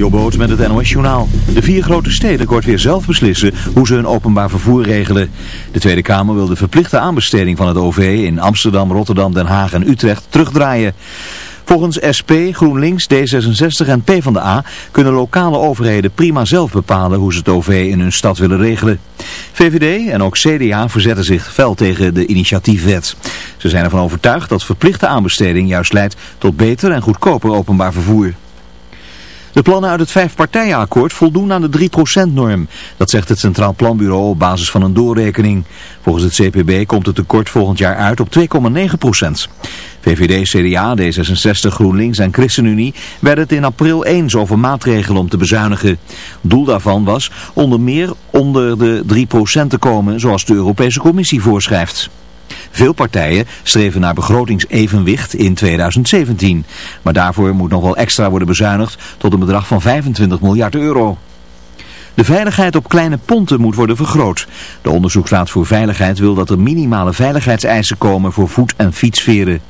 Jobboot met het NOS Journaal. De vier grote steden kort weer zelf beslissen hoe ze hun openbaar vervoer regelen. De Tweede Kamer wil de verplichte aanbesteding van het OV in Amsterdam, Rotterdam, Den Haag en Utrecht terugdraaien. Volgens SP, GroenLinks, D66 en PvdA kunnen lokale overheden prima zelf bepalen hoe ze het OV in hun stad willen regelen. VVD en ook CDA verzetten zich fel tegen de initiatiefwet. Ze zijn ervan overtuigd dat verplichte aanbesteding juist leidt tot beter en goedkoper openbaar vervoer. De plannen uit het vijfpartijenakkoord voldoen aan de 3%-norm. Dat zegt het Centraal Planbureau op basis van een doorrekening. Volgens het CPB komt het tekort volgend jaar uit op 2,9%. VVD, CDA, D66, GroenLinks en ChristenUnie werden het in april eens over maatregelen om te bezuinigen. Doel daarvan was onder meer onder de 3% te komen zoals de Europese Commissie voorschrijft. Veel partijen streven naar begrotingsevenwicht in 2017. Maar daarvoor moet nog wel extra worden bezuinigd tot een bedrag van 25 miljard euro. De veiligheid op kleine ponten moet worden vergroot. De Onderzoeksraad voor Veiligheid wil dat er minimale veiligheidseisen komen voor voet- en fietsveren.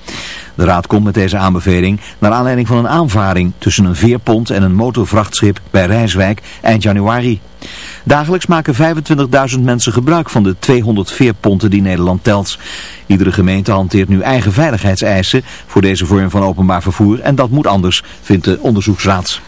De raad komt met deze aanbeveling naar aanleiding van een aanvaring tussen een veerpont en een motorvrachtschip bij Rijswijk eind januari. Dagelijks maken 25.000 mensen gebruik van de 200 veerponten die Nederland telt. Iedere gemeente hanteert nu eigen veiligheidseisen voor deze vorm van openbaar vervoer en dat moet anders, vindt de onderzoeksraad.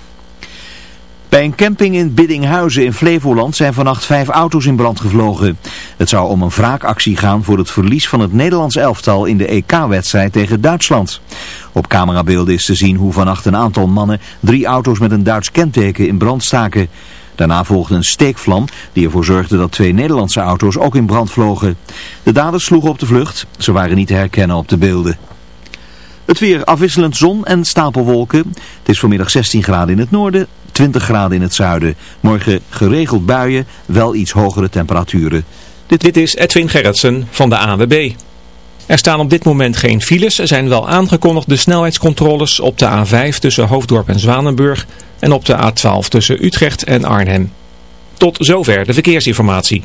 Bij een camping in Biddinghuizen in Flevoland zijn vannacht vijf auto's in brand gevlogen. Het zou om een wraakactie gaan voor het verlies van het Nederlands elftal in de EK-wedstrijd tegen Duitsland. Op camerabeelden is te zien hoe vannacht een aantal mannen drie auto's met een Duits kenteken in brand staken. Daarna volgde een steekvlam die ervoor zorgde dat twee Nederlandse auto's ook in brand vlogen. De daders sloegen op de vlucht. Ze waren niet te herkennen op de beelden. Het weer afwisselend zon en stapelwolken. Het is vanmiddag 16 graden in het noorden, 20 graden in het zuiden. Morgen geregeld buien, wel iets hogere temperaturen. Dit, dit is Edwin Gerritsen van de AWB. Er staan op dit moment geen files. Er zijn wel aangekondigd de snelheidscontroles op de A5 tussen Hoofddorp en Zwanenburg en op de A12 tussen Utrecht en Arnhem. Tot zover de verkeersinformatie.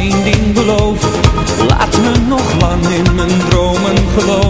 één ding beloof. Laat me nog lang in mijn dromen geloven.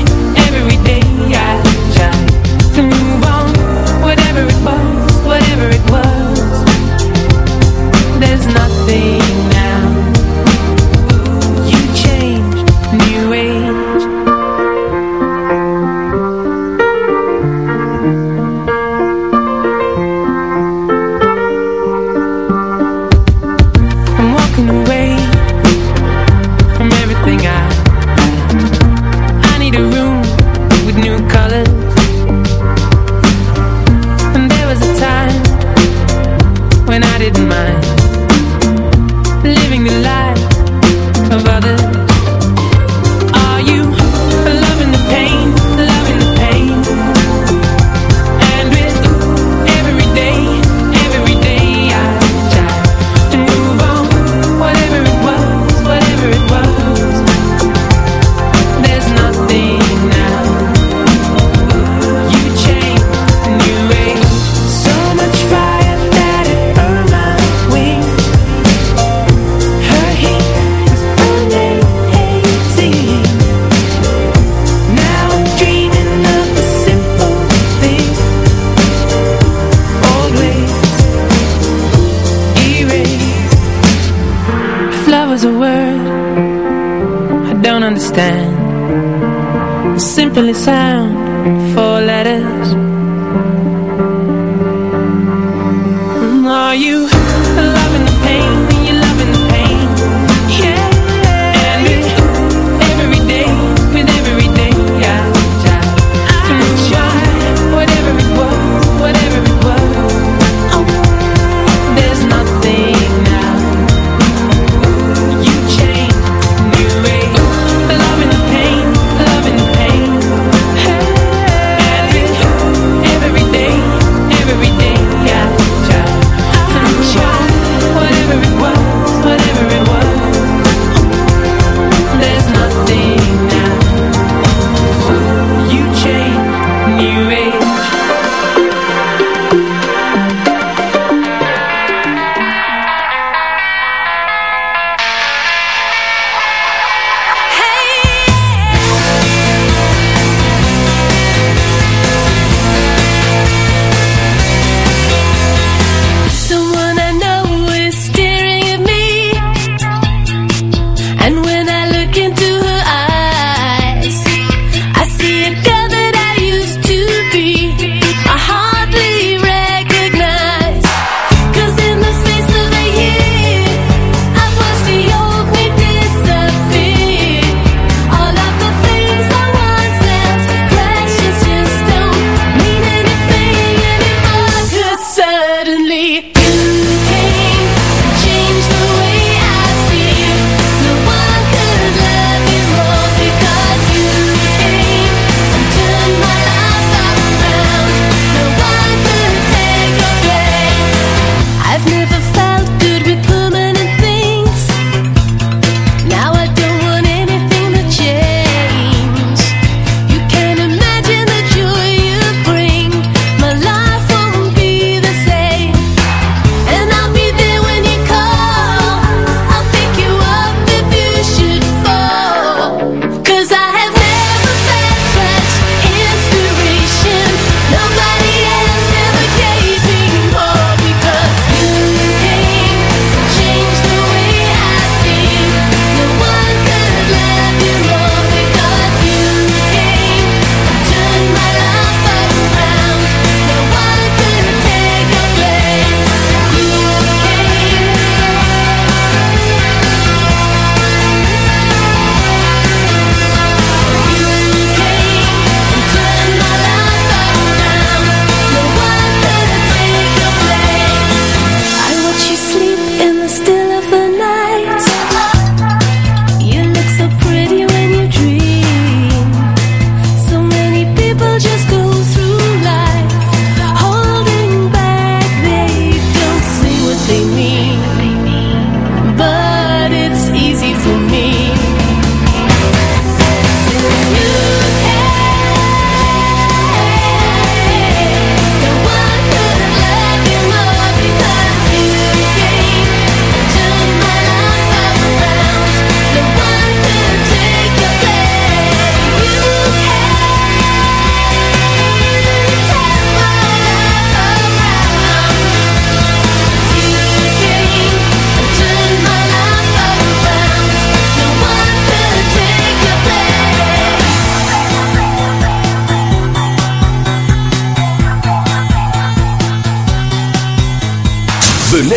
see was a word I don't understand. Simply sound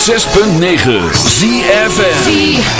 106.9 ZFN